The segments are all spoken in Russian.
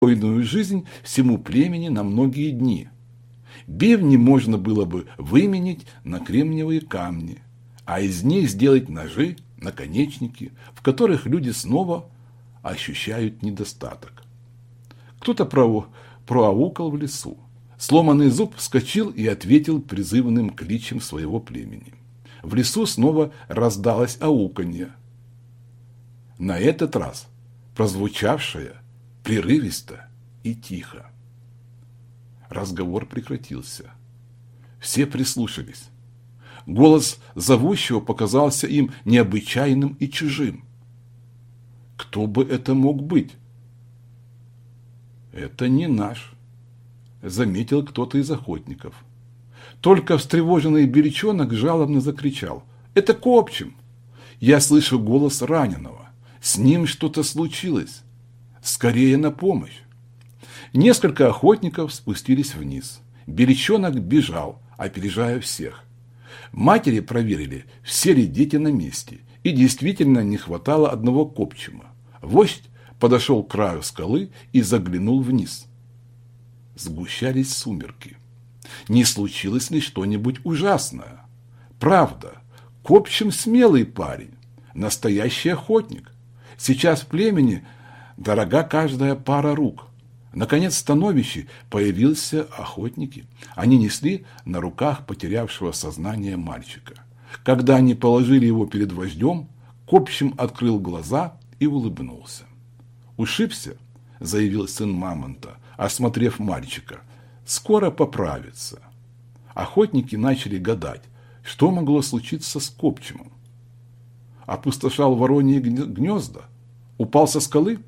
спокойную жизнь всему племени на многие дни. Бивни можно было бы выменить на кремниевые камни, а из них сделать ножи, наконечники, в которых люди снова ощущают недостаток. Кто-то проаукал в лесу. Сломанный зуб вскочил и ответил призывным кличем своего племени. В лесу снова раздалось ауканье. На этот раз прозвучавшее прерывисто и тихо. Разговор прекратился. Все прислушались. Голос зовущего показался им необычайным и чужим. Кто бы это мог быть? Это не наш, заметил кто-то из охотников. Только встревоженный беречонок жалобно закричал. Это Копчим! Я слышу голос раненого. С ним что-то случилось. Скорее на помощь. Несколько охотников спустились вниз. Беречонок бежал, опережая всех. Матери проверили, все ли дети на месте, и действительно не хватало одного копчима. Вождь подошел к краю скалы и заглянул вниз. Сгущались сумерки. Не случилось ли что-нибудь ужасное? Правда, Копчим смелый парень, настоящий охотник. Сейчас в племени дорога каждая пара рук. Наконец в становище появился охотники. Они несли на руках потерявшего сознание мальчика. Когда они положили его перед вождем, Копчим открыл глаза и улыбнулся. «Ушибся?» – заявил сын Мамонта, осмотрев мальчика. «Скоро поправится». Охотники начали гадать, что могло случиться с Копчимом. Опустошал вороньи гнезда? Упал со скалы?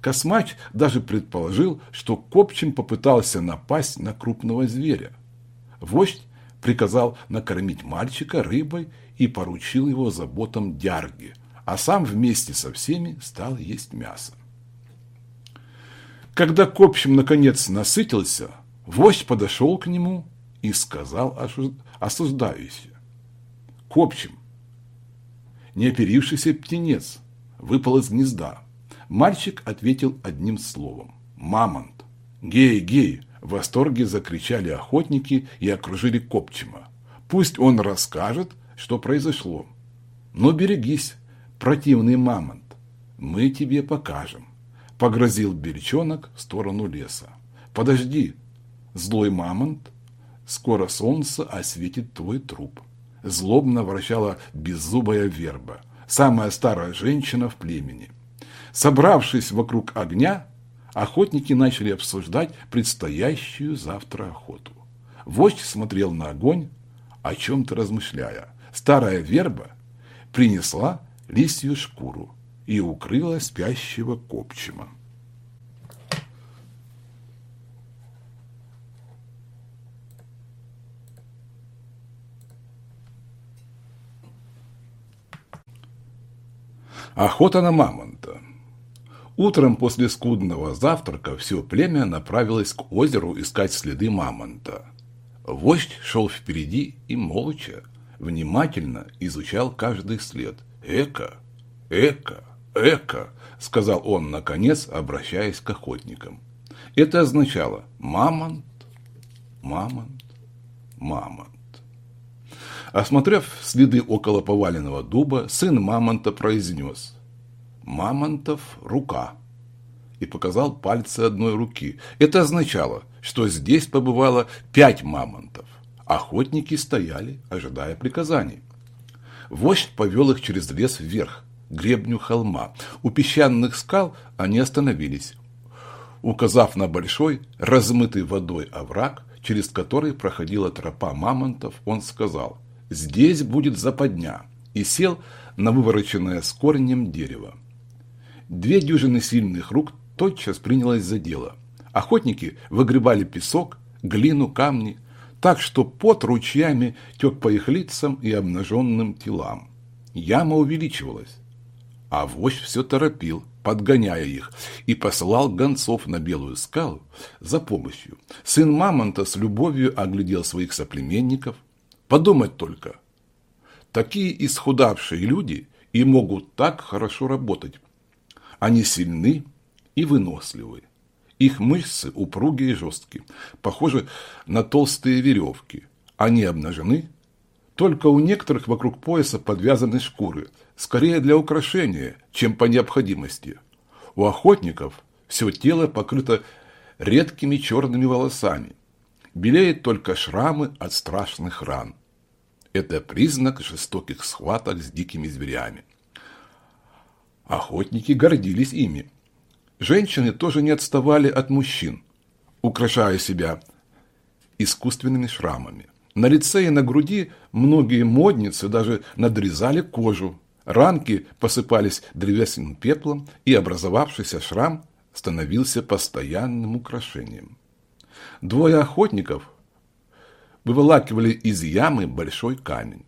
Космач даже предположил, что Копчин попытался напасть на крупного зверя. Вождь приказал накормить мальчика рыбой и поручил его заботам Дярги, а сам вместе со всеми стал есть мясо. Когда Копчим наконец насытился, вождь подошел к нему и сказал осуждающе. Копчим, неоперившийся птенец, выпал из гнезда. Мальчик ответил одним словом – «Мамонт». «Гей, гей!» – в восторге закричали охотники и окружили Копчима. «Пусть он расскажет, что произошло». «Но берегись, противный мамонт, мы тебе покажем», – погрозил Бельчонок в сторону леса. «Подожди, злой мамонт, скоро солнце осветит твой труп». Злобно вращала беззубая верба, самая старая женщина в племени – Собравшись вокруг огня, охотники начали обсуждать предстоящую завтра охоту. Вождь смотрел на огонь, о чем-то размышляя. Старая верба принесла лисью шкуру и укрыла спящего копчима. Охота на мамонта. Утром после скудного завтрака все племя направилось к озеру искать следы мамонта. Вождь шел впереди и молча, внимательно изучал каждый след. «Эка! Эка! Эка!» – сказал он, наконец, обращаясь к охотникам. Это означало «мамонт, мамонт, мамонт». Осмотрев следы около поваленного дуба, сын мамонта произнес – Мамонтов рука и показал пальцы одной руки. Это означало, что здесь побывало пять мамонтов. Охотники стояли, ожидая приказаний. Вождь повел их через лес вверх, к гребню холма. У песчаных скал они остановились, указав на большой, размытый водой овраг, через который проходила тропа мамонтов, он сказал «Здесь будет западня» и сел на вывороченное с корнем дерево. Две дюжины сильных рук тотчас принялось за дело. Охотники выгребали песок, глину, камни, так что пот ручьями тек по их лицам и обнаженным телам. Яма увеличивалась, а вождь все торопил, подгоняя их, и посылал гонцов на Белую скалу за помощью. Сын Мамонта с любовью оглядел своих соплеменников. Подумать только, такие исхудавшие люди и могут так хорошо работать, они сильны и выносливы. Их мышцы упругие и жесткие, похожи на толстые веревки. Они обнажены, только у некоторых вокруг пояса подвязаны шкуры, скорее для украшения, чем по необходимости. У охотников все тело покрыто редкими черными волосами. Белеют только шрамы от страшных ран. Это признак жестоких схваток с дикими зверями. Охотники гордились ими. Женщины тоже не отставали от мужчин, украшая себя искусственными шрамами. На лице и на груди многие модницы даже надрезали кожу. Ранки посыпались древесным пеплом, и образовавшийся шрам становился постоянным украшением. Двое охотников выволакивали из ямы большой камень.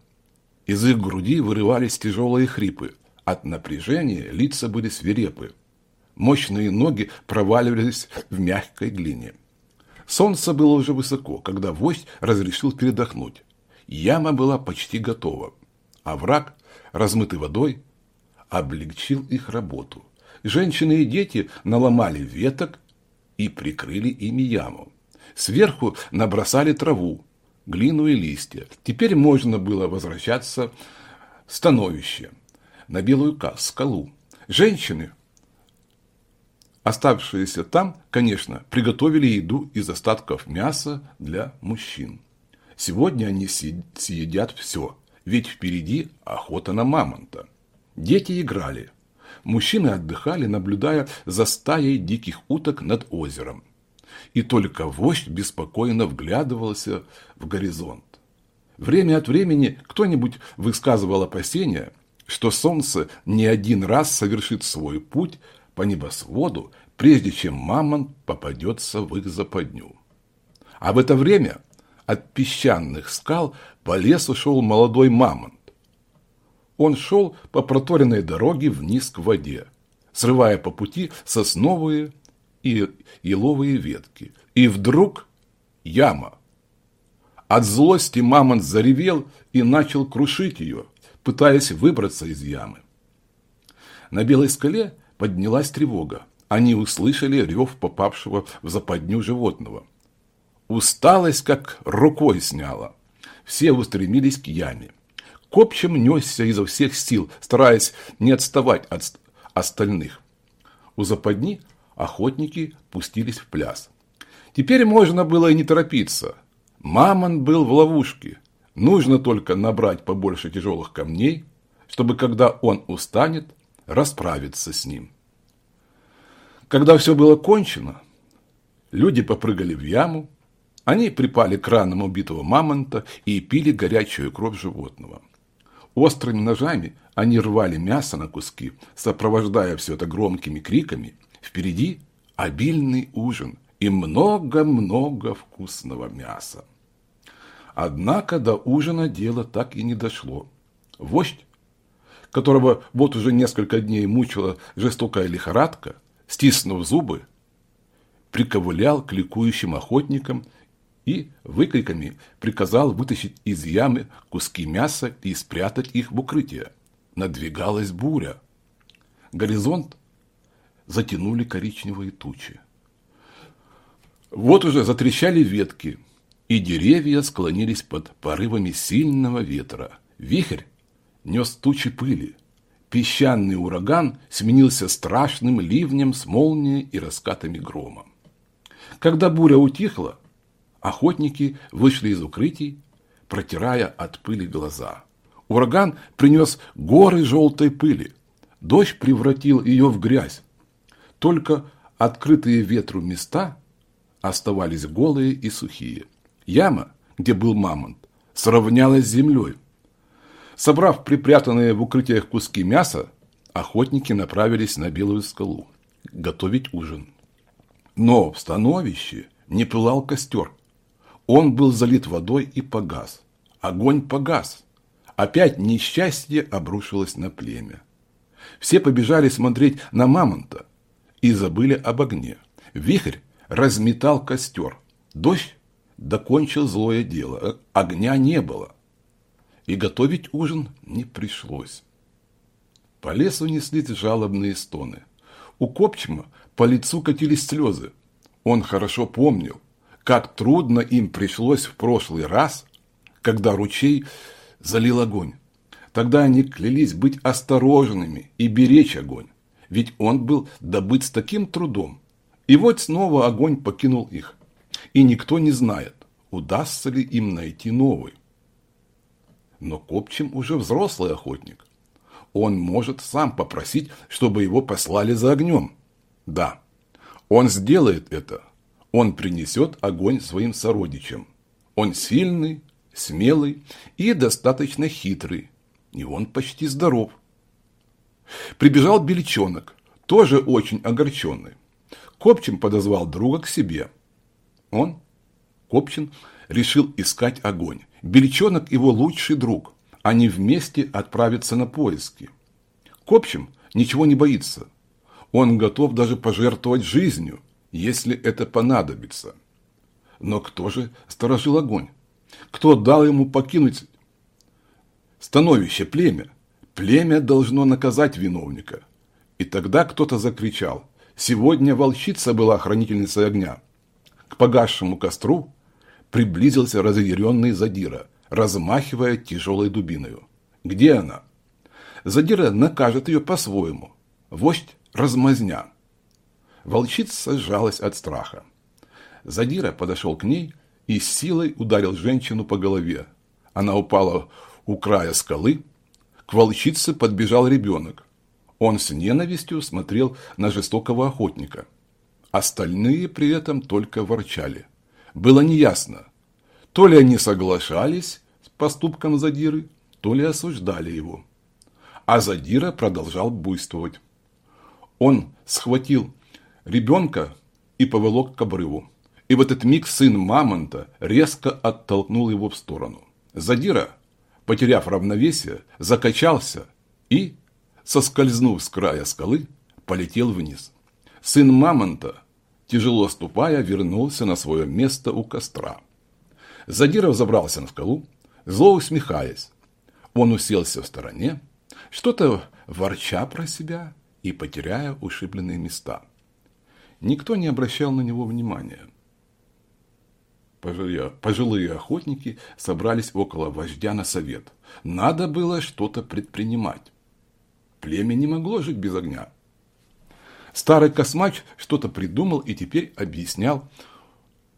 Из их груди вырывались тяжелые хрипы. От напряжения лица были свирепы. Мощные ноги проваливались в мягкой глине. Солнце было уже высоко, когда вождь разрешил передохнуть. Яма была почти готова, а враг, размытый водой, облегчил их работу. Женщины и дети наломали веток и прикрыли ими яму. Сверху набросали траву, глину и листья. Теперь можно было возвращаться в становище, на белую скалу. Женщины, оставшиеся там, конечно, приготовили еду из остатков мяса для мужчин. Сегодня они съедят все, ведь впереди охота на мамонта. Дети играли. Мужчины отдыхали, наблюдая за стаей диких уток над озером и только вождь беспокойно вглядывался в горизонт. Время от времени кто-нибудь высказывал опасения, что солнце не один раз совершит свой путь по небосводу, прежде чем мамонт попадется в их западню. А в это время от песчаных скал по лесу шел молодой мамонт. Он шел по проторенной дороге вниз к воде, срывая по пути сосновые и еловые ветки. И вдруг яма. От злости мамонт заревел и начал крушить ее, пытаясь выбраться из ямы. На белой скале поднялась тревога. Они услышали рев попавшего в западню животного. Усталость как рукой сняла. Все устремились к яме. Копчем несся изо всех сил, стараясь не отставать от остальных. У западни охотники пустились в пляс. Теперь можно было и не торопиться. Мамон был в ловушке. Нужно только набрать побольше тяжелых камней, чтобы, когда он устанет, расправиться с ним. Когда все было кончено, люди попрыгали в яму, они припали к ранам убитого мамонта и пили горячую кровь животного. Острыми ножами они рвали мясо на куски, сопровождая все это громкими криками Впереди обильный ужин и много-много вкусного мяса. Однако до ужина дело так и не дошло. Вождь, которого вот уже несколько дней мучила жестокая лихорадка, стиснув зубы, приковылял к ликующим охотникам и выкриками приказал вытащить из ямы куски мяса и спрятать их в укрытие. Надвигалась буря. Горизонт затянули коричневые тучи. Вот уже затрещали ветки, и деревья склонились под порывами сильного ветра. Вихрь нес тучи пыли. Песчаный ураган сменился страшным ливнем с молнией и раскатами грома. Когда буря утихла, охотники вышли из укрытий, протирая от пыли глаза. Ураган принес горы желтой пыли. Дождь превратил ее в грязь. Только открытые ветру места оставались голые и сухие. Яма, где был мамонт, сравнялась с землей. Собрав припрятанные в укрытиях куски мяса, охотники направились на Белую скалу готовить ужин. Но в становище не пылал костер. Он был залит водой и погас. Огонь погас. Опять несчастье обрушилось на племя. Все побежали смотреть на мамонта, и забыли об огне. Вихрь разметал костер. Дождь докончил злое дело. Огня не было. И готовить ужин не пришлось. По лесу неслись жалобные стоны. У Копчима по лицу катились слезы. Он хорошо помнил, как трудно им пришлось в прошлый раз, когда ручей залил огонь. Тогда они клялись быть осторожными и беречь огонь, ведь он был добыт с таким трудом. И вот снова огонь покинул их, и никто не знает, удастся ли им найти новый. Но Копчим уже взрослый охотник. Он может сам попросить, чтобы его послали за огнем. Да, он сделает это. Он принесет огонь своим сородичам. Он сильный, смелый и достаточно хитрый. И он почти здоров. Прибежал бельчонок, тоже очень огорченный. Копчин подозвал друга к себе. Он, Копчин, решил искать огонь. Бельчонок его лучший друг. Они вместе отправятся на поиски. Копчим ничего не боится. Он готов даже пожертвовать жизнью, если это понадобится. Но кто же сторожил огонь? Кто дал ему покинуть становище племя? Племя должно наказать виновника. И тогда кто-то закричал. Сегодня волчица была хранительницей огня. К погасшему костру приблизился разъяренный Задира, размахивая тяжелой дубиною. Где она? Задира накажет ее по-своему. Вождь размазня. Волчица сжалась от страха. Задира подошел к ней и силой ударил женщину по голове. Она упала у края скалы. К волчице подбежал ребенок. Он с ненавистью смотрел на жестокого охотника. Остальные при этом только ворчали. Было неясно, то ли они соглашались с поступком Задиры, то ли осуждали его. А Задира продолжал буйствовать. Он схватил ребенка и повелок к обрыву. И в этот миг сын Мамонта резко оттолкнул его в сторону. Задира, потеряв равновесие, закачался и, соскользнув с края скалы, полетел вниз. Сын Мамонта, тяжело ступая, вернулся на свое место у костра. Задиров забрался на скалу, зло усмехаясь. Он уселся в стороне, что-то ворча про себя и потеряя ушибленные места. Никто не обращал на него внимания. Пожилые, охотники собрались около вождя на совет. Надо было что-то предпринимать. Племя не могло жить без огня. Старый космач что-то придумал и теперь объяснял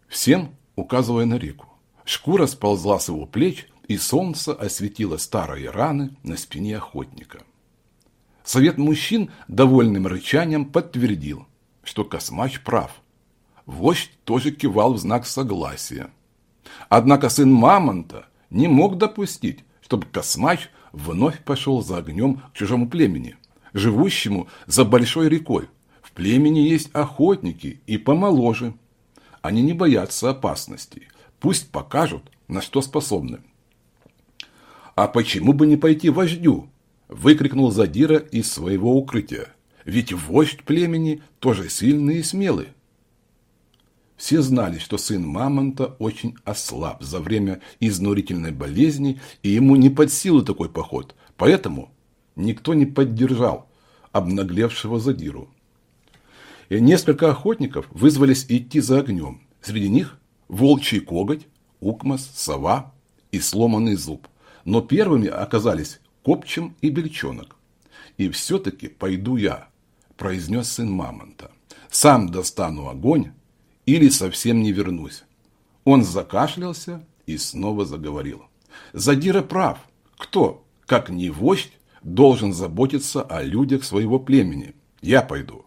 всем, указывая на реку. Шкура сползла с его плеч, и солнце осветило старые раны на спине охотника. Совет мужчин довольным рычанием подтвердил, что Космач прав. Вождь тоже кивал в знак согласия. Однако сын Мамонта не мог допустить, чтобы Космач вновь пошел за огнем к чужому племени, живущему за большой рекой. Племени есть охотники и помоложе. Они не боятся опасностей. Пусть покажут, на что способны. «А почему бы не пойти вождю?» – выкрикнул Задира из своего укрытия. «Ведь вождь племени тоже сильный и смелый». Все знали, что сын Мамонта очень ослаб за время изнурительной болезни, и ему не под силу такой поход, поэтому никто не поддержал обнаглевшего Задиру. Несколько охотников вызвались идти за огнем. Среди них волчий коготь, укмас, сова и сломанный зуб но первыми оказались Копчим и Бельчонок. «И все-таки пойду я», – произнес сын Мамонта. «Сам достану огонь или совсем не вернусь». Он закашлялся и снова заговорил. «Задира прав. Кто, как не вождь, должен заботиться о людях своего племени? Я пойду.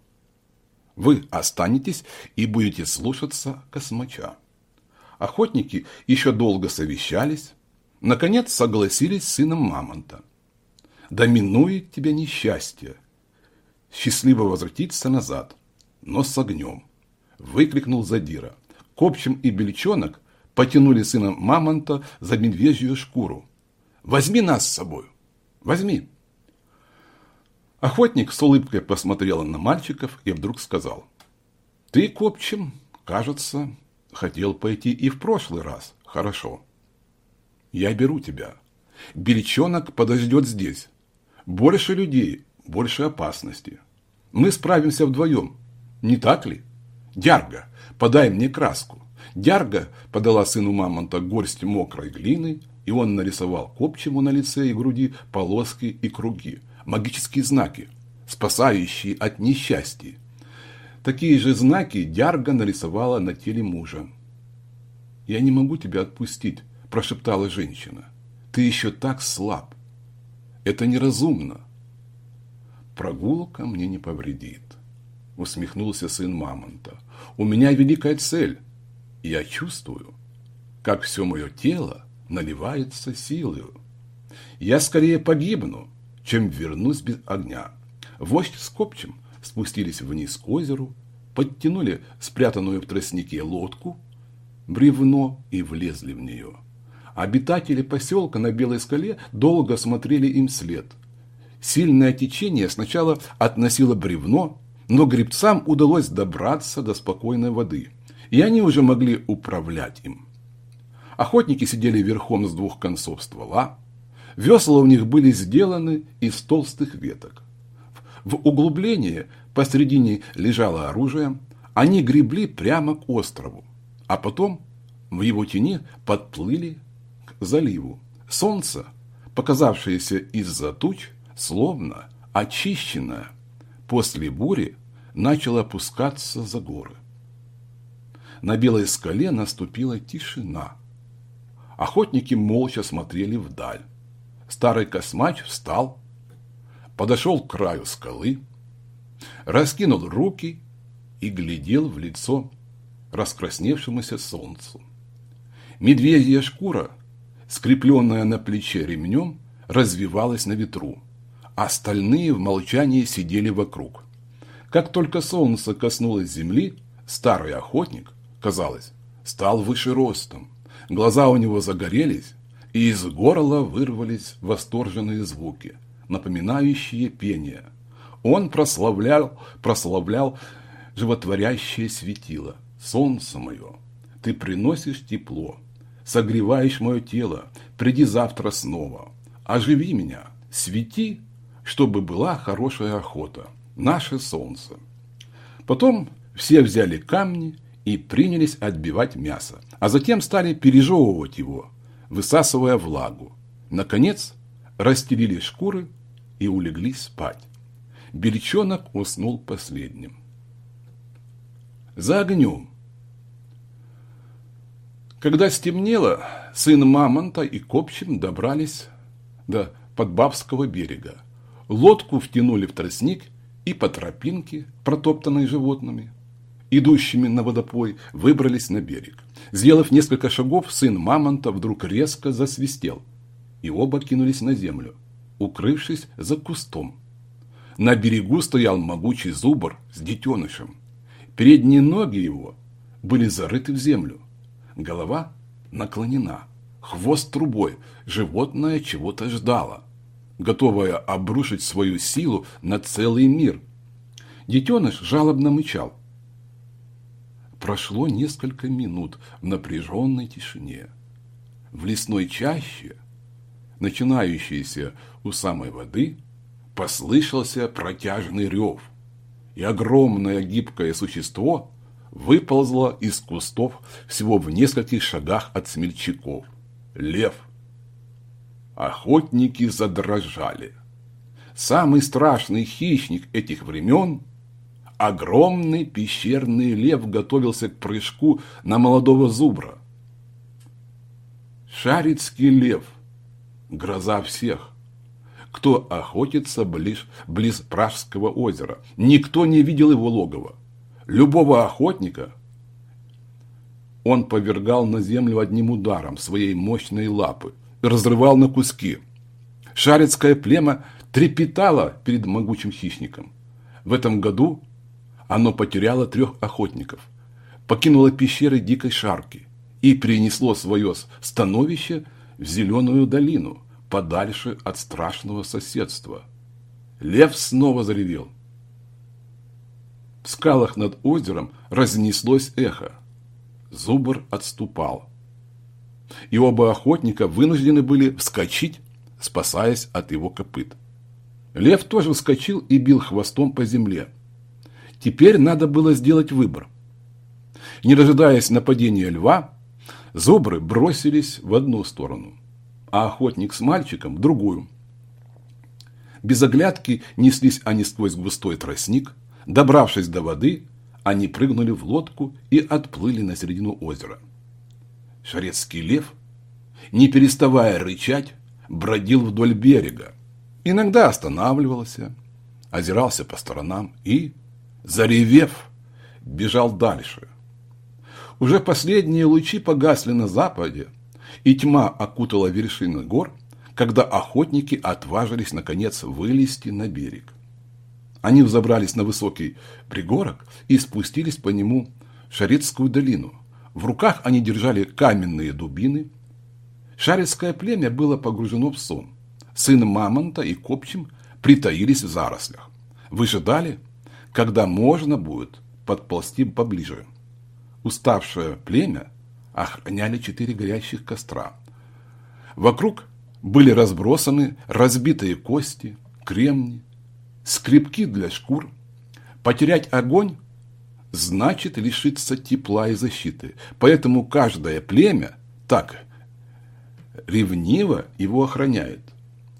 Вы останетесь и будете слушаться космача». Охотники еще долго совещались, Наконец согласились с сыном Мамонта. Доминует тебя несчастье. Счастливо возвратиться назад, но с огнем. Выкрикнул Задира. Копчим и Бельчонок потянули сына Мамонта за медвежью шкуру. Возьми нас с собой. Возьми. Охотник с улыбкой посмотрел на мальчиков и вдруг сказал. Ты, Копчим, кажется, хотел пойти и в прошлый раз. Хорошо. Я беру тебя. Бельчонок подождет здесь. Больше людей, больше опасности. Мы справимся вдвоем. Не так ли? Дярга, подай мне краску. Дярга подала сыну мамонта горсть мокрой глины, и он нарисовал копчему на лице и груди полоски и круги, магические знаки, спасающие от несчастья. Такие же знаки Дярга нарисовала на теле мужа. «Я не могу тебя отпустить», – прошептала женщина. «Ты еще так слаб. Это неразумно». «Прогулка мне не повредит», – усмехнулся сын Мамонта. «У меня великая цель. Я чувствую, как все мое тело наливается силой. Я скорее погибну, чем вернусь без огня». Вождь с Копчем спустились вниз к озеру, подтянули спрятанную в тростнике лодку – бревно и влезли в нее. Обитатели поселка на Белой скале долго смотрели им след. Сильное течение сначала относило бревно, но гребцам удалось добраться до спокойной воды, и они уже могли управлять им. Охотники сидели верхом с двух концов ствола, весла у них были сделаны из толстых веток. В углублении посредине лежало оружие, они гребли прямо к острову а потом в его тени подплыли к заливу. Солнце, показавшееся из-за туч, словно очищенное после бури, начало опускаться за горы. На белой скале наступила тишина. Охотники молча смотрели вдаль. Старый космач встал, подошел к краю скалы, раскинул руки и глядел в лицо раскрасневшемуся солнцу. Медвежья шкура, скрепленная на плече ремнем, развивалась на ветру, а остальные в молчании сидели вокруг. Как только солнце коснулось земли, старый охотник, казалось, стал выше ростом. Глаза у него загорелись, и из горла вырвались восторженные звуки, напоминающие пение. Он прославлял, прославлял животворящее светило – солнце мое, ты приносишь тепло, согреваешь мое тело, приди завтра снова, оживи меня, свети, чтобы была хорошая охота, наше солнце. Потом все взяли камни и принялись отбивать мясо, а затем стали пережевывать его, высасывая влагу. Наконец, расстелили шкуры и улеглись спать. Бельчонок уснул последним. За огнем когда стемнело, сын Мамонта и Копчин добрались до Подбавского берега. Лодку втянули в тростник и по тропинке, протоптанной животными, идущими на водопой, выбрались на берег. Сделав несколько шагов, сын Мамонта вдруг резко засвистел, и оба кинулись на землю, укрывшись за кустом. На берегу стоял могучий зубр с детенышем. Передние ноги его были зарыты в землю голова наклонена, хвост трубой, животное чего-то ждало, готовое обрушить свою силу на целый мир. Детеныш жалобно мычал. Прошло несколько минут в напряженной тишине. В лесной чаще, начинающейся у самой воды, послышался протяжный рев, и огромное гибкое существо – выползла из кустов всего в нескольких шагах от смельчаков. Лев. Охотники задрожали. Самый страшный хищник этих времен, огромный пещерный лев, готовился к прыжку на молодого зубра. Шарицкий лев, гроза всех, кто охотится близ, близ Пражского озера. Никто не видел его логова любого охотника он повергал на землю одним ударом своей мощной лапы, разрывал на куски. Шарецкое племя трепетало перед могучим хищником. В этом году оно потеряло трех охотников, покинуло пещеры дикой шарки и перенесло свое становище в зеленую долину, подальше от страшного соседства. Лев снова заревел. В скалах над озером разнеслось эхо. Зубр отступал. И оба охотника вынуждены были вскочить, спасаясь от его копыт. Лев тоже вскочил и бил хвостом по земле. Теперь надо было сделать выбор. Не дожидаясь нападения льва, зобры бросились в одну сторону, а охотник с мальчиком – в другую. Без оглядки неслись они сквозь густой тростник. Добравшись до воды, они прыгнули в лодку и отплыли на середину озера. Шарецкий лев, не переставая рычать, бродил вдоль берега. Иногда останавливался, озирался по сторонам и, заревев, бежал дальше. Уже последние лучи погасли на западе, и тьма окутала вершины гор, когда охотники отважились, наконец, вылезти на берег. Они взобрались на высокий пригорок и спустились по нему в Шарецкую долину. В руках они держали каменные дубины. Шарецкое племя было погружено в сон. Сын Мамонта и Копчим притаились в зарослях. Выжидали, когда можно будет подползти поближе. Уставшее племя охраняли четыре горящих костра. Вокруг были разбросаны разбитые кости, кремни, скребки для шкур. Потерять огонь значит лишиться тепла и защиты. Поэтому каждое племя так ревниво его охраняет.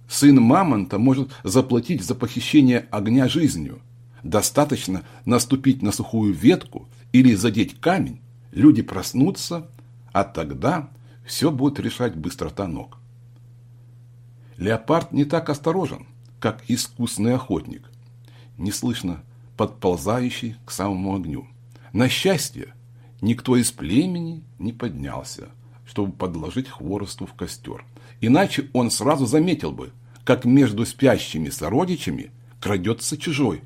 Сын мамонта может заплатить за похищение огня жизнью. Достаточно наступить на сухую ветку или задеть камень, люди проснутся, а тогда все будет решать быстрота ног. Леопард не так осторожен, как искусный охотник, неслышно подползающий к самому огню. На счастье, никто из племени не поднялся, чтобы подложить хворосту в костер. Иначе он сразу заметил бы, как между спящими сородичами крадется чужой.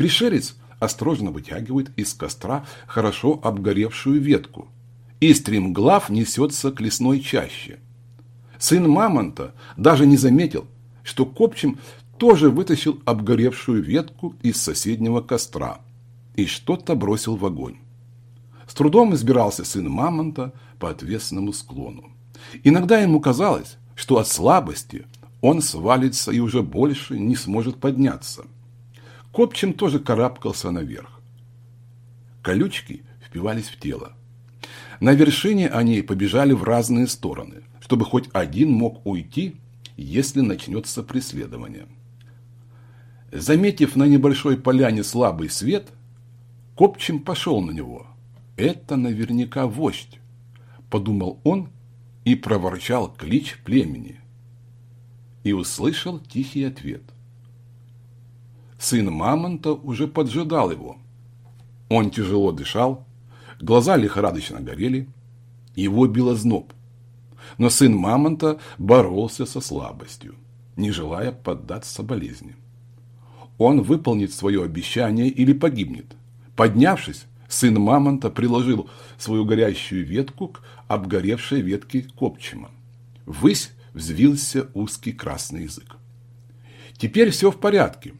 Пришелец осторожно вытягивает из костра хорошо обгоревшую ветку, и стремглав несется к лесной чаще. Сын мамонта даже не заметил, что копчим тоже вытащил обгоревшую ветку из соседнего костра и что-то бросил в огонь. С трудом избирался сын мамонта по отвесному склону. Иногда ему казалось, что от слабости он свалится и уже больше не сможет подняться. Копчим тоже карабкался наверх. Колючки впивались в тело. На вершине они побежали в разные стороны, чтобы хоть один мог уйти, если начнется преследование. Заметив на небольшой поляне слабый свет, Копчим пошел на него. «Это наверняка вождь», – подумал он и проворчал клич племени. И услышал тихий ответ. Сын Мамонта уже поджидал его. Он тяжело дышал, глаза лихорадочно горели, его било зноб. Но сын Мамонта боролся со слабостью, не желая поддаться болезни он выполнит свое обещание или погибнет. Поднявшись, сын мамонта приложил свою горящую ветку к обгоревшей ветке копчима. Ввысь взвился узкий красный язык. Теперь все в порядке.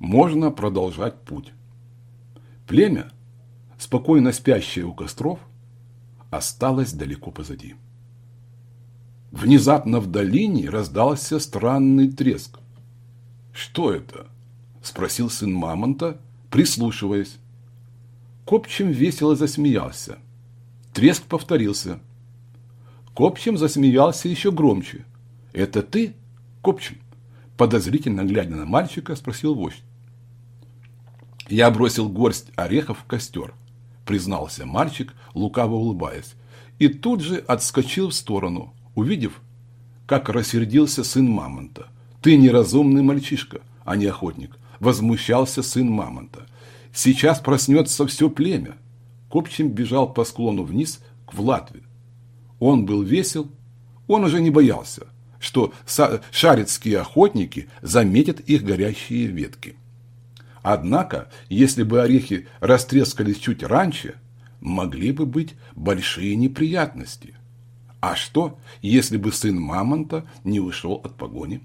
Можно продолжать путь. Племя, спокойно спящее у костров, осталось далеко позади. Внезапно в долине раздался странный треск. «Что это?» – спросил сын мамонта, прислушиваясь. Копчим весело засмеялся. Треск повторился. Копчим засмеялся еще громче. «Это ты, Копчим?» Подозрительно глядя на мальчика, спросил вождь. «Я бросил горсть орехов в костер», – признался мальчик, лукаво улыбаясь, и тут же отскочил в сторону, увидев, как рассердился сын мамонта – «Ты неразумный мальчишка, а не охотник», – возмущался сын мамонта. «Сейчас проснется все племя». Копчим бежал по склону вниз к Влатве. Он был весел, он уже не боялся, что шарицкие охотники заметят их горящие ветки. Однако, если бы орехи растрескались чуть раньше, могли бы быть большие неприятности. А что, если бы сын Мамонта не ушел от погони?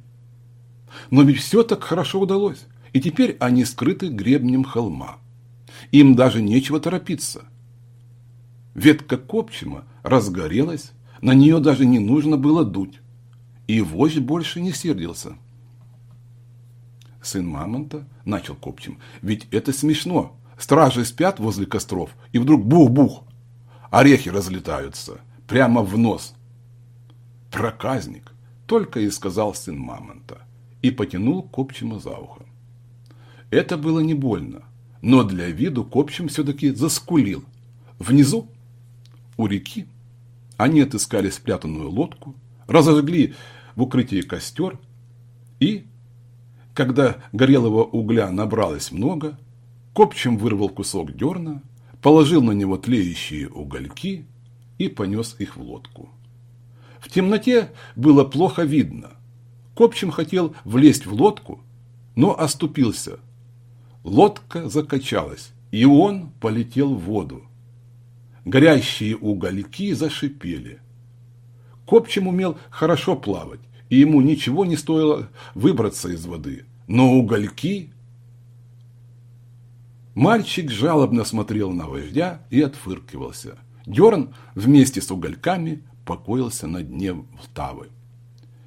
Но ведь все так хорошо удалось, и теперь они скрыты гребнем холма. Им даже нечего торопиться. Ветка копчима разгорелась, на нее даже не нужно было дуть. И вождь больше не сердился. Сын мамонта начал копчим. Ведь это смешно, Стражи спят возле костров, и вдруг бух-бух, орехи разлетаются прямо в нос. Проказник, только и сказал сын мамонта, и потянул Копчима за ухо. Это было не больно, но для виду Копчим все-таки заскулил. Внизу, у реки, они отыскали спрятанную лодку, разожгли в укрытии костер и, когда горелого угля набралось много, Копчим вырвал кусок дерна, положил на него тлеющие угольки и понес их в лодку. В темноте было плохо видно. Копчим хотел влезть в лодку, но оступился. Лодка закачалась, и он полетел в воду. Горящие угольки зашипели. Копчим умел хорошо плавать, и ему ничего не стоило выбраться из воды. Но угольки... Мальчик жалобно смотрел на вождя и отфыркивался. Дерн вместе с угольками покоился на дне Влтавы.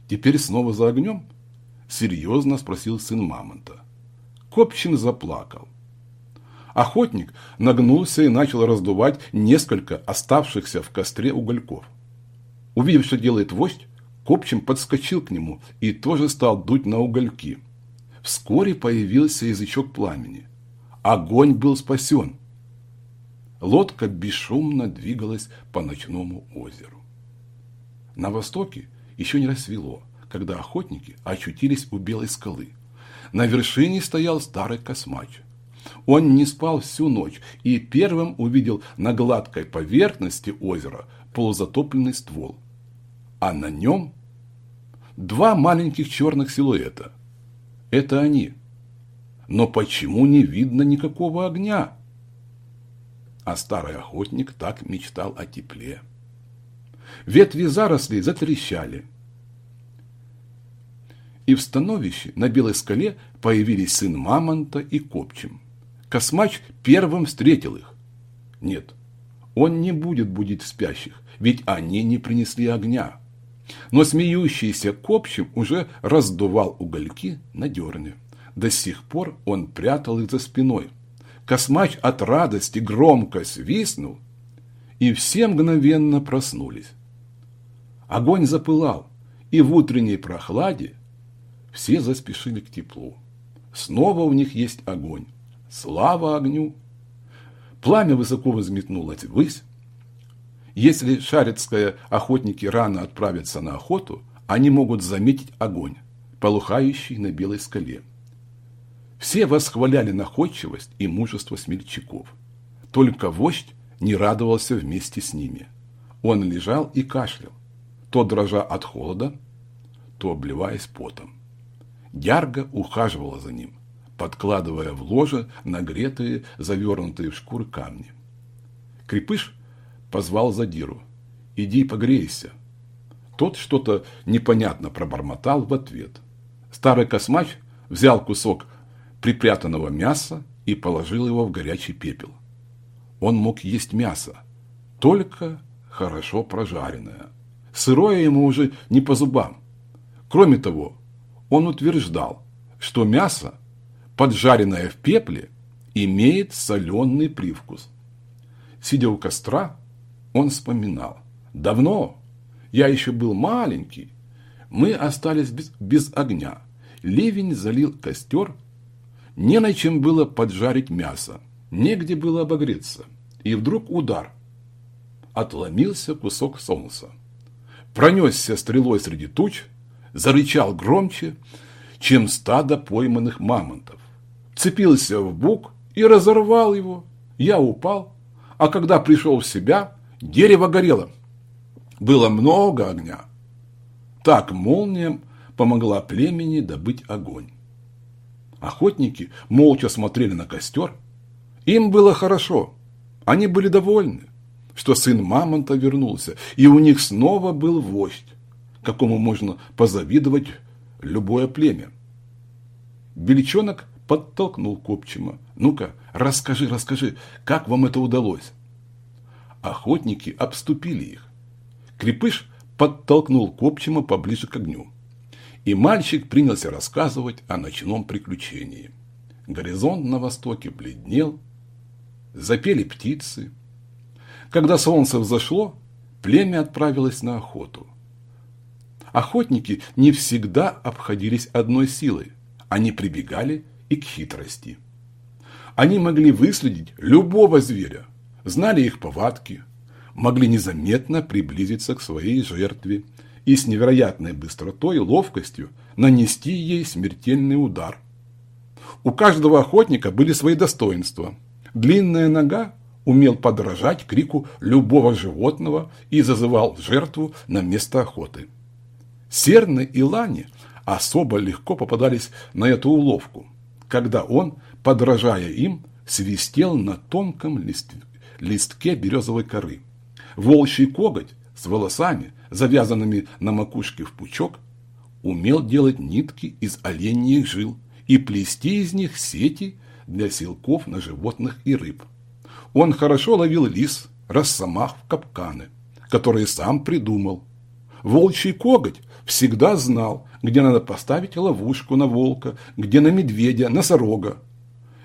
«Теперь снова за огнем?» – серьезно спросил сын мамонта. Копчин заплакал. Охотник нагнулся и начал раздувать несколько оставшихся в костре угольков. Увидев, что делает вождь, Копчин подскочил к нему и тоже стал дуть на угольки. Вскоре появился язычок пламени. Огонь был спасен. Лодка бесшумно двигалась по ночному озеру. На востоке еще не рассвело, когда охотники очутились у Белой скалы. На вершине стоял старый космач. Он не спал всю ночь и первым увидел на гладкой поверхности озера полузатопленный ствол. А на нем два маленьких черных силуэта. Это они. Но почему не видно никакого огня? А старый охотник так мечтал о тепле. Ветви зарослей затрещали. И в становище на белой скале появились сын Мамонта и Копчим. Космач первым встретил их. Нет, он не будет будить спящих, ведь они не принесли огня. Но смеющийся Копчим уже раздувал угольки на дерне. До сих пор он прятал их за спиной. Космач от радости громко свистнул, и все мгновенно проснулись. Огонь запылал, и в утренней прохладе все заспешили к теплу. Снова у них есть огонь. Слава огню! Пламя высоко взметнулось ввысь. Если шарецкие охотники рано отправятся на охоту, они могут заметить огонь, полухающий на белой скале. Все восхваляли находчивость и мужество смельчаков. Только вождь не радовался вместе с ними. Он лежал и кашлял то дрожа от холода, то обливаясь потом. Дярга ухаживала за ним, подкладывая в ложе нагретые, завернутые в шкуры камни. Крепыш позвал Задиру. «Иди погрейся». Тот что-то непонятно пробормотал в ответ. Старый космач взял кусок припрятанного мяса и положил его в горячий пепел. Он мог есть мясо, только хорошо прожаренное. Сырое ему уже не по зубам. Кроме того, он утверждал, что мясо, поджаренное в пепле, имеет соленый привкус. Сидя у костра, он вспоминал. Давно, я еще был маленький, мы остались без, без огня. Ливень залил костер, не на чем было поджарить мясо, негде было обогреться. И вдруг удар. Отломился кусок солнца пронесся стрелой среди туч, зарычал громче, чем стадо пойманных мамонтов. Цепился в бук и разорвал его. Я упал, а когда пришел в себя, дерево горело. Было много огня. Так молния помогла племени добыть огонь. Охотники молча смотрели на костер. Им было хорошо, они были довольны что сын Мамонта вернулся, и у них снова был вождь, какому можно позавидовать любое племя. Беличонок подтолкнул Копчима. «Ну-ка, расскажи, расскажи, как вам это удалось?» Охотники обступили их. Крепыш подтолкнул Копчима поближе к огню. И мальчик принялся рассказывать о ночном приключении. Горизонт на востоке бледнел, запели птицы. Когда солнце взошло, племя отправилось на охоту. Охотники не всегда обходились одной силой. Они прибегали и к хитрости. Они могли выследить любого зверя, знали их повадки, могли незаметно приблизиться к своей жертве и с невероятной быстротой и ловкостью нанести ей смертельный удар. У каждого охотника были свои достоинства. Длинная нога умел подражать крику любого животного и зазывал жертву на место охоты. Серны и лани особо легко попадались на эту уловку, когда он, подражая им, свистел на тонком листке березовой коры. Волчий коготь с волосами, завязанными на макушке в пучок, умел делать нитки из оленьих жил и плести из них сети для силков на животных и рыб. Он хорошо ловил лис, росомах в капканы, которые сам придумал. Волчий коготь всегда знал, где надо поставить ловушку на волка, где на медведя, носорога.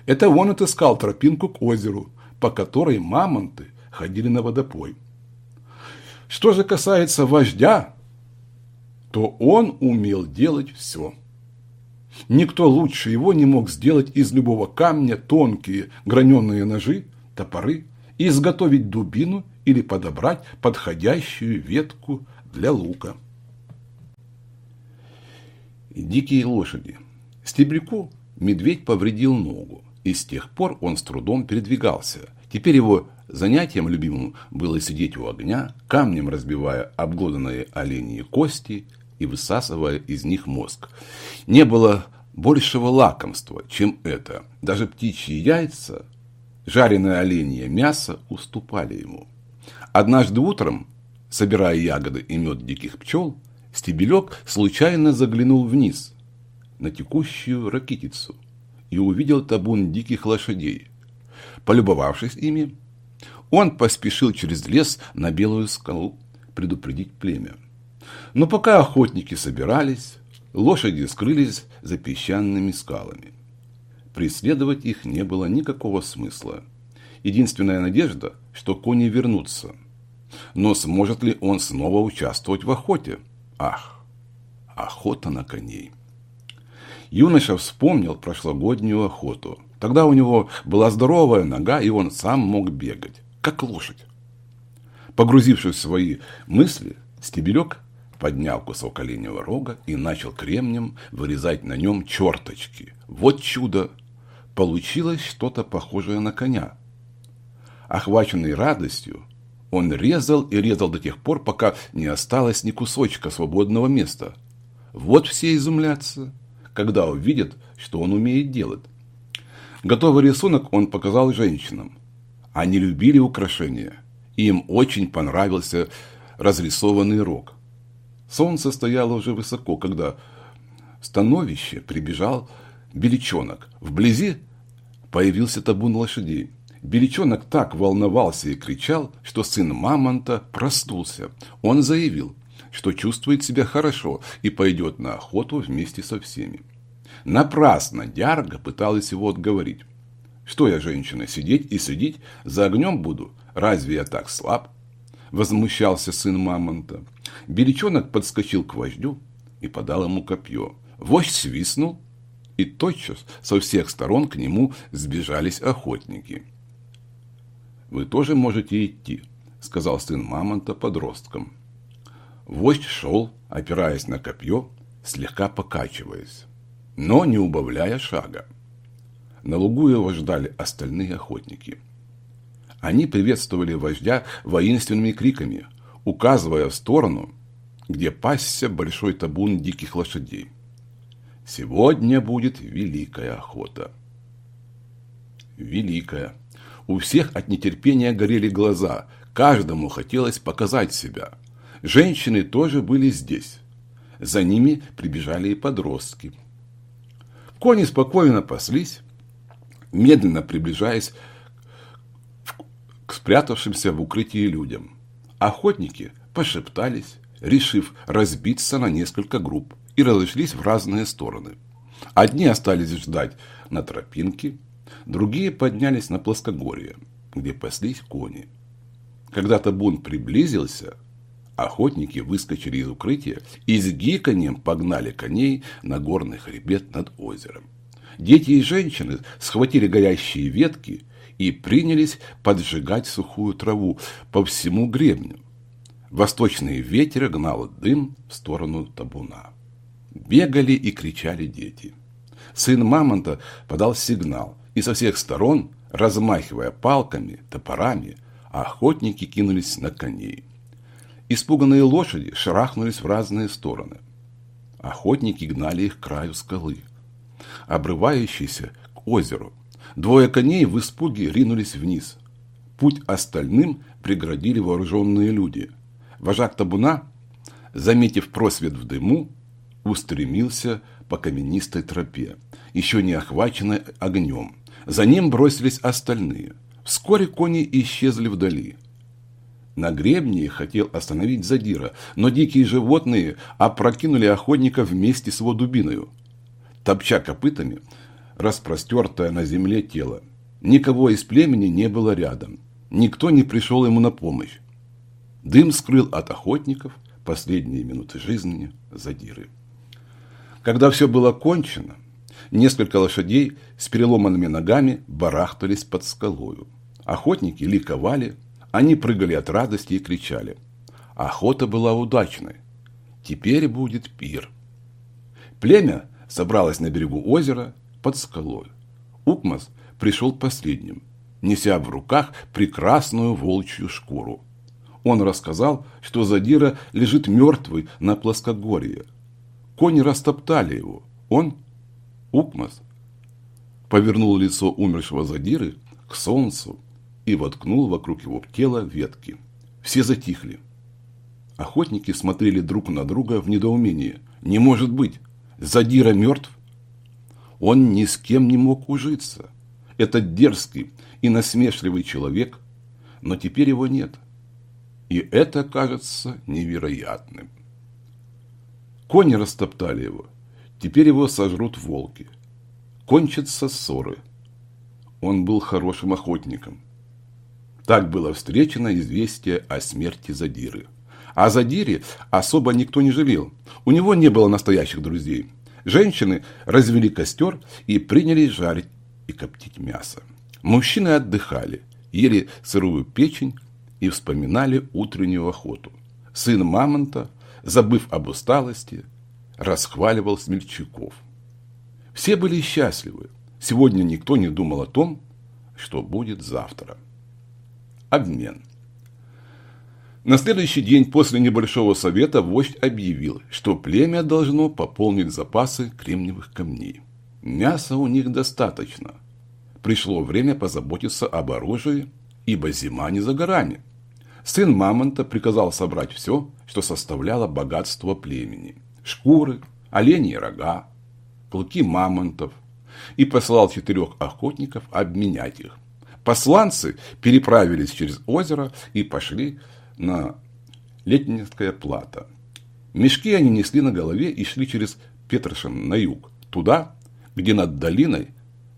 Это он отыскал тропинку к озеру, по которой мамонты ходили на водопой. Что же касается вождя, то он умел делать все. Никто лучше его не мог сделать из любого камня тонкие граненые ножи, топоры, изготовить дубину или подобрать подходящую ветку для лука. Дикие лошади. Стебряку медведь повредил ногу, и с тех пор он с трудом передвигался. Теперь его Занятием любимым было сидеть у огня, камнем разбивая обглоданные оленьи кости и высасывая из них мозг. Не было большего лакомства, чем это. Даже птичьи яйца, жареное оленье мясо уступали ему. Однажды утром, собирая ягоды и мед диких пчел, Стебелек случайно заглянул вниз, на текущую ракитицу, и увидел табун диких лошадей. Полюбовавшись ими, он поспешил через лес на Белую скалу предупредить племя. Но пока охотники собирались, лошади скрылись за песчаными скалами. Преследовать их не было никакого смысла. Единственная надежда, что кони вернутся. Но сможет ли он снова участвовать в охоте? Ах, охота на коней. Юноша вспомнил прошлогоднюю охоту. Тогда у него была здоровая нога, и он сам мог бегать как лошадь. Погрузившись в свои мысли, Стебелек поднял кусок оленевого рога и начал кремнем вырезать на нем черточки. Вот чудо! Получилось что-то похожее на коня. Охваченный радостью, он резал и резал до тех пор, пока не осталось ни кусочка свободного места. Вот все изумлятся, когда увидят, что он умеет делать. Готовый рисунок он показал женщинам. Они любили украшения. Им очень понравился разрисованный рог. Солнце стояло уже высоко, когда в становище прибежал беличонок. Вблизи появился табун лошадей. Беличонок так волновался и кричал, что сын мамонта проснулся. Он заявил, что чувствует себя хорошо и пойдет на охоту вместе со всеми. Напрасно Дярга пыталась его отговорить. Что я, женщина, сидеть и следить за огнем буду? Разве я так слаб? Возмущался сын мамонта. Беличонок подскочил к вождю и подал ему копье. Вождь свистнул, и тотчас со всех сторон к нему сбежались охотники. «Вы тоже можете идти», — сказал сын мамонта подросткам. Вождь шел, опираясь на копье, слегка покачиваясь, но не убавляя шага. На лугу его ждали остальные охотники. Они приветствовали вождя воинственными криками, указывая в сторону, где пасся большой табун диких лошадей. Сегодня будет великая охота. Великая. У всех от нетерпения горели глаза, каждому хотелось показать себя. Женщины тоже были здесь. За ними прибежали и подростки. Кони спокойно паслись, медленно приближаясь к спрятавшимся в укрытии людям. Охотники пошептались, решив разбиться на несколько групп, и разошлись в разные стороны. Одни остались ждать на тропинке, другие поднялись на плоскогорье. где паслись кони. Когда табун приблизился, охотники выскочили из укрытия и с гиканьем погнали коней на горный хребет над озером. Дети и женщины схватили горящие ветки и принялись поджигать сухую траву по всему гребню. Восточный ветер гнал дым в сторону табуна. Бегали и кричали дети. Сын мамонта подал сигнал, и со всех сторон, размахивая палками, топорами, охотники кинулись на коней. Испуганные лошади шарахнулись в разные стороны. Охотники гнали их к краю скалы, обрывающейся к озеру. Двое коней в испуге ринулись вниз. Путь остальным преградили вооруженные люди. Вожак табуна, заметив просвет в дыму, устремился по каменистой тропе, еще не охваченной огнем. За ним бросились остальные. Вскоре кони исчезли вдали. На гребне хотел остановить задира, но дикие животные опрокинули охотника вместе с его дубиною, топча копытами распростертое на земле тело. Никого из племени не было рядом. Никто не пришел ему на помощь. Дым скрыл от охотников последние минуты жизни задиры. Когда все было кончено, несколько лошадей с переломанными ногами барахтались под скалою. Охотники ликовали, они прыгали от радости и кричали. Охота была удачной. Теперь будет пир. Племя собралось на берегу озера под скалой. Укмас пришел последним, неся в руках прекрасную волчью шкуру. Он рассказал, что Задира лежит мертвый на плоскогорье, Кони растоптали его. Он, Укмас, повернул лицо умершего задиры к солнцу и воткнул вокруг его тела ветки. Все затихли. Охотники смотрели друг на друга в недоумении. Не может быть! Задира мертв? Он ни с кем не мог ужиться. Этот дерзкий и насмешливый человек, но теперь его нет. И это кажется невероятным. Кони растоптали его. Теперь его сожрут волки. Кончатся ссоры. Он был хорошим охотником. Так было встречено известие о смерти Задиры. А Задире особо никто не жалел. У него не было настоящих друзей. Женщины развели костер и принялись жарить и коптить мясо. Мужчины отдыхали, ели сырую печень и вспоминали утреннюю охоту. Сын мамонта забыв об усталости, расхваливал смельчаков. Все были счастливы. Сегодня никто не думал о том, что будет завтра. Обмен. На следующий день после небольшого совета вождь объявил, что племя должно пополнить запасы кремниевых камней. Мяса у них достаточно. Пришло время позаботиться об оружии, ибо зима не за горами. Сын Мамонта приказал собрать все, что составляло богатство племени. Шкуры, оленьи рога, клыки мамонтов. И послал четырех охотников обменять их. Посланцы переправились через озеро и пошли на Летнинское плато. Мешки они несли на голове и шли через Петрошин на юг, туда, где над долиной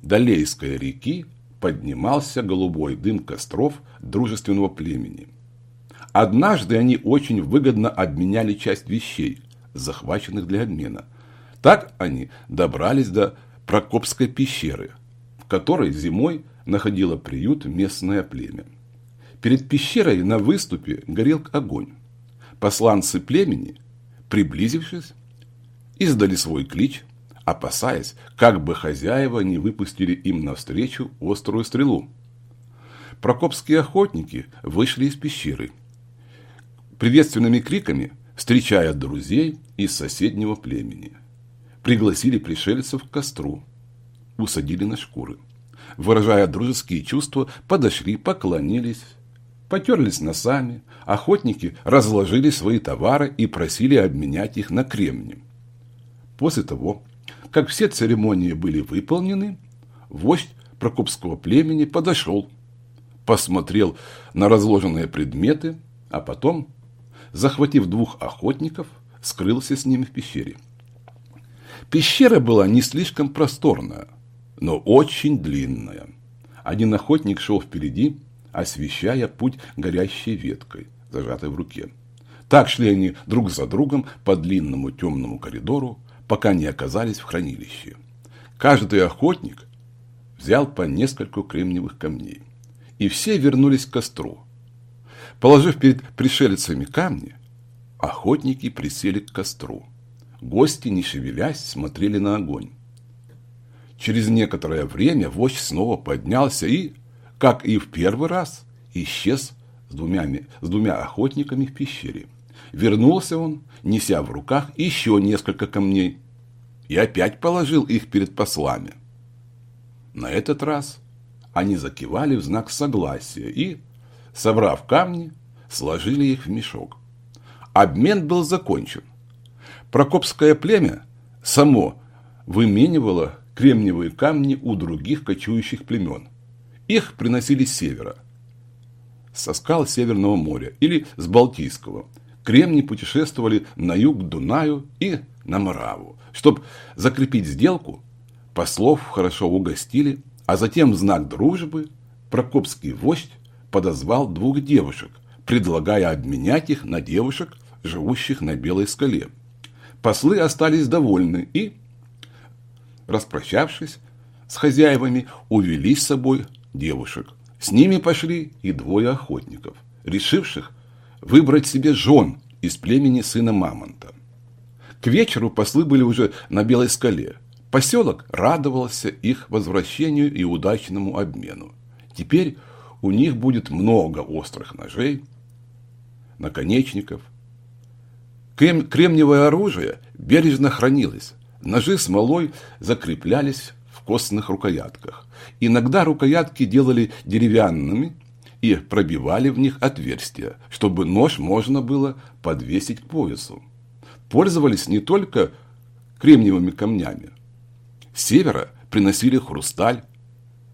Долейской реки поднимался голубой дым костров дружественного племени. Однажды они очень выгодно обменяли часть вещей, захваченных для обмена. Так они добрались до Прокопской пещеры, в которой зимой находило приют местное племя. Перед пещерой на выступе горел огонь. Посланцы племени, приблизившись, издали свой клич, опасаясь, как бы хозяева не выпустили им навстречу острую стрелу. Прокопские охотники вышли из пещеры – приветственными криками, встречая друзей из соседнего племени. Пригласили пришельцев к костру, усадили на шкуры. Выражая дружеские чувства, подошли, поклонились, потерлись носами, охотники разложили свои товары и просили обменять их на кремни. После того, как все церемонии были выполнены, вождь Прокопского племени подошел, посмотрел на разложенные предметы, а потом захватив двух охотников, скрылся с ними в пещере. Пещера была не слишком просторная, но очень длинная. Один охотник шел впереди, освещая путь горящей веткой, зажатой в руке. Так шли они друг за другом по длинному темному коридору, пока не оказались в хранилище. Каждый охотник взял по нескольку кремниевых камней, и все вернулись к костру. Положив перед пришельцами камни, охотники присели к костру. Гости, не шевелясь, смотрели на огонь. Через некоторое время вождь снова поднялся и, как и в первый раз, исчез с двумя, с двумя охотниками в пещере. Вернулся он, неся в руках еще несколько камней, и опять положил их перед послами. На этот раз они закивали в знак согласия и, собрав камни, сложили их в мешок. Обмен был закончен. Прокопское племя само выменивало кремниевые камни у других кочующих племен. Их приносили с севера, со скал Северного моря или с Балтийского. Кремни путешествовали на юг к Дунаю и на Мораву. Чтобы закрепить сделку, послов хорошо угостили, а затем в знак дружбы Прокопский вождь подозвал двух девушек, предлагая обменять их на девушек, живущих на Белой скале. Послы остались довольны и, распрощавшись с хозяевами, увели с собой девушек. С ними пошли и двое охотников, решивших выбрать себе жен из племени сына Мамонта. К вечеру послы были уже на Белой скале. Поселок радовался их возвращению и удачному обмену. Теперь у них будет много острых ножей, наконечников. Крем, кремниевое оружие бережно хранилось. Ножи смолой закреплялись в костных рукоятках. Иногда рукоятки делали деревянными и пробивали в них отверстия, чтобы нож можно было подвесить к поясу. Пользовались не только кремниевыми камнями. С севера приносили хрусталь,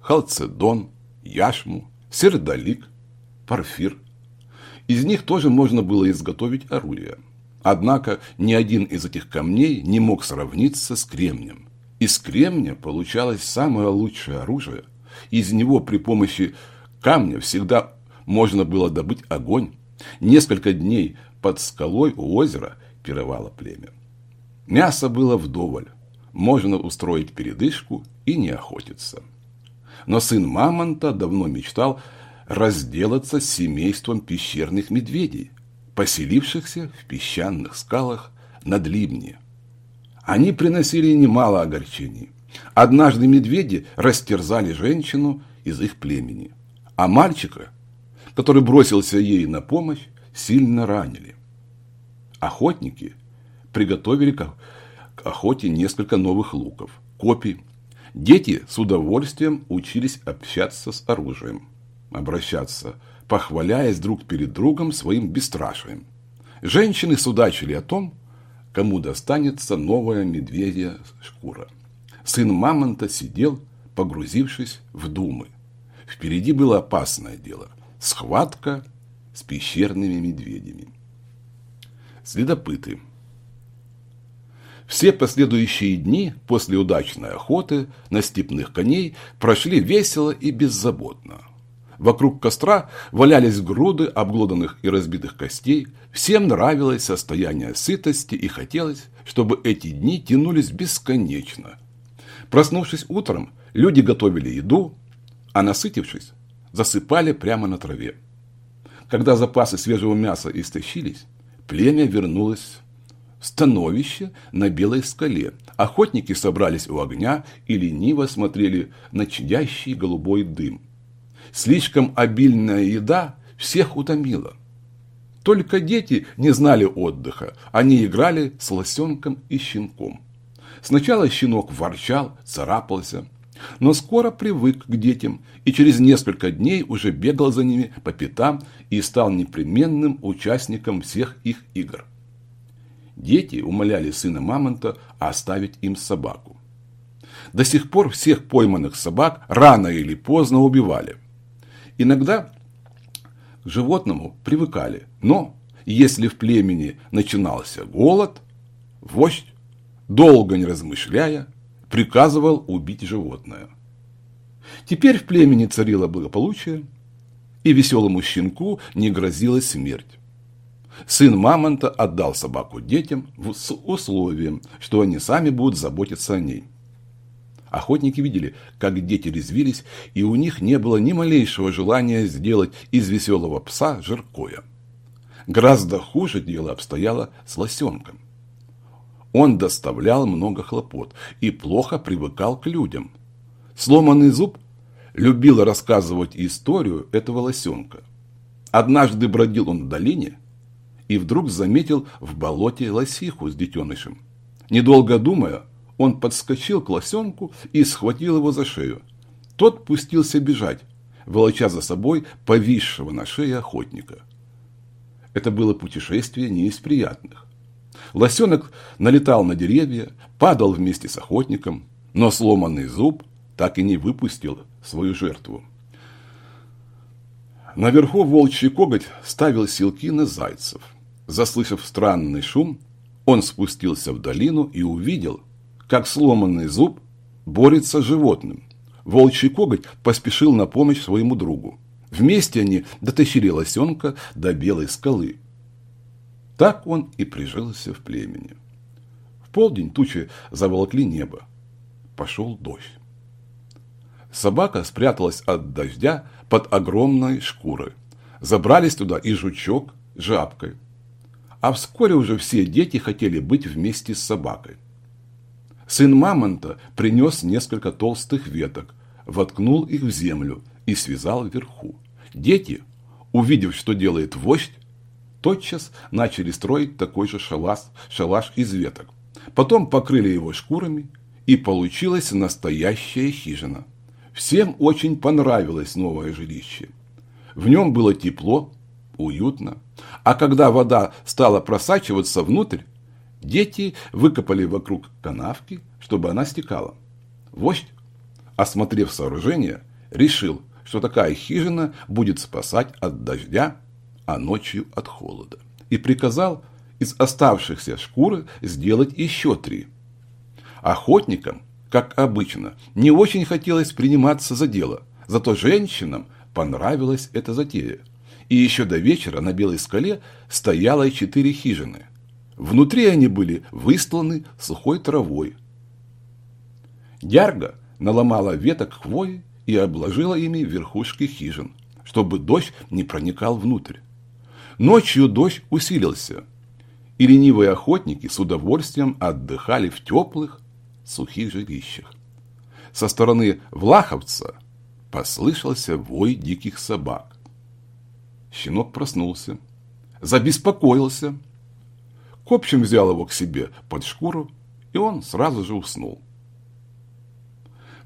халцедон, яшму, сердолик, порфир. Из них тоже можно было изготовить орудие. Однако ни один из этих камней не мог сравниться с кремнем. Из кремня получалось самое лучшее оружие. Из него при помощи камня всегда можно было добыть огонь. Несколько дней под скалой у озера пировало племя. Мясо было вдоволь. Можно устроить передышку и не охотиться. Но сын Мамонта давно мечтал разделаться с семейством пещерных медведей, поселившихся в песчаных скалах над Ливне. Они приносили немало огорчений. Однажды медведи растерзали женщину из их племени, а мальчика, который бросился ей на помощь, сильно ранили. Охотники приготовили к охоте несколько новых луков, копий. Дети с удовольствием учились общаться с оружием, обращаться похваляясь друг перед другом своим бесстрашием. Женщины судачили о том, кому достанется новая медведя шкура. Сын Мамонта сидел, погрузившись в думы. Впереди было опасное дело – схватка с пещерными медведями. Следопыты. Все последующие дни после удачной охоты на степных коней прошли весело и беззаботно. Вокруг костра валялись груды обглоданных и разбитых костей. Всем нравилось состояние сытости и хотелось, чтобы эти дни тянулись бесконечно. Проснувшись утром, люди готовили еду, а насытившись, засыпали прямо на траве. Когда запасы свежего мяса истощились, племя вернулось в становище на Белой скале. Охотники собрались у огня и лениво смотрели на чадящий голубой дым – Слишком обильная еда всех утомила. Только дети не знали отдыха, они играли с лосенком и щенком. Сначала щенок ворчал, царапался, но скоро привык к детям и через несколько дней уже бегал за ними по пятам и стал непременным участником всех их игр. Дети умоляли сына Мамонта оставить им собаку. До сих пор всех пойманных собак рано или поздно убивали. Иногда к животному привыкали, но если в племени начинался голод, вождь, долго не размышляя, приказывал убить животное. Теперь в племени царило благополучие, и веселому щенку не грозила смерть. Сын мамонта отдал собаку детям с условием, что они сами будут заботиться о ней. Охотники видели, как дети резвились, и у них не было ни малейшего желания сделать из веселого пса жиркое. Гораздо хуже дело обстояло с лосенком. Он доставлял много хлопот и плохо привыкал к людям. Сломанный зуб любил рассказывать историю этого лосенка. Однажды бродил он в долине и вдруг заметил в болоте лосиху с детенышем. Недолго думая, он подскочил к лосенку и схватил его за шею. Тот пустился бежать, волоча за собой повисшего на шее охотника. Это было путешествие не из приятных. Лосенок налетал на деревья, падал вместе с охотником, но сломанный зуб так и не выпустил свою жертву. Наверху волчий коготь ставил силки на зайцев. Заслышав странный шум, он спустился в долину и увидел, как сломанный зуб борется с животным. Волчий коготь поспешил на помощь своему другу. Вместе они дотащили лосенка до белой скалы. Так он и прижился в племени. В полдень тучи заволокли небо. Пошел дождь. Собака спряталась от дождя под огромной шкурой. Забрались туда и жучок с жабкой. А вскоре уже все дети хотели быть вместе с собакой. Сын мамонта принес несколько толстых веток, воткнул их в землю и связал вверху. Дети, увидев, что делает вождь, тотчас начали строить такой же шалаш, шалаш из веток. Потом покрыли его шкурами, и получилась настоящая хижина. Всем очень понравилось новое жилище. В нем было тепло, уютно, а когда вода стала просачиваться внутрь, дети выкопали вокруг канавки, чтобы она стекала. Вождь, осмотрев сооружение, решил, что такая хижина будет спасать от дождя, а ночью от холода. И приказал из оставшихся шкуры сделать еще три. Охотникам, как обычно, не очень хотелось приниматься за дело, зато женщинам понравилась эта затея – и еще до вечера на Белой скале стояло четыре хижины. Внутри они были выстланы сухой травой. Дярга наломала веток хвои и обложила ими верхушки хижин, чтобы дождь не проникал внутрь. Ночью дождь усилился, и ленивые охотники с удовольствием отдыхали в теплых, сухих жилищах. Со стороны Влаховца послышался вой диких собак. Щенок проснулся, забеспокоился. Копчим взял его к себе под шкуру, и он сразу же уснул.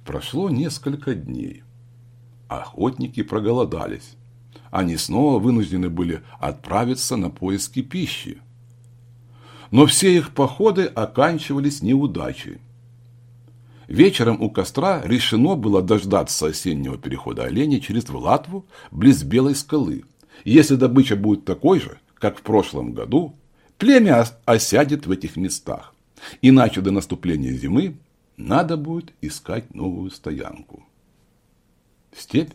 Прошло несколько дней. Охотники проголодались. Они снова вынуждены были отправиться на поиски пищи. Но все их походы оканчивались неудачей. Вечером у костра решено было дождаться осеннего перехода оленя через Влатву близ Белой скалы – если добыча будет такой же, как в прошлом году, племя осядет в этих местах. Иначе до наступления зимы надо будет искать новую стоянку. В степь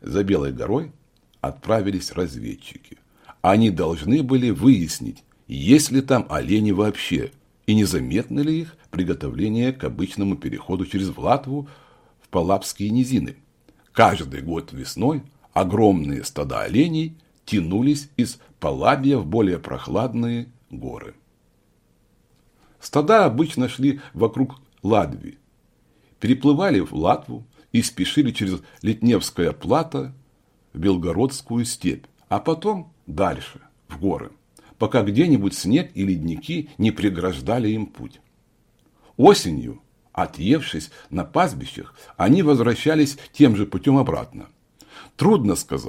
за Белой горой отправились разведчики. Они должны были выяснить, есть ли там олени вообще, и незаметно ли их приготовление к обычному переходу через Влатву в Палапские низины. Каждый год весной огромные стада оленей тянулись из Палабия в более прохладные горы. Стада обычно шли вокруг Ладви, переплывали в Латву и спешили через Летневское плато в Белгородскую степь, а потом дальше, в горы, пока где-нибудь снег и ледники не преграждали им путь. Осенью, отъевшись на пастбищах, они возвращались тем же путем обратно – Трудно сказать,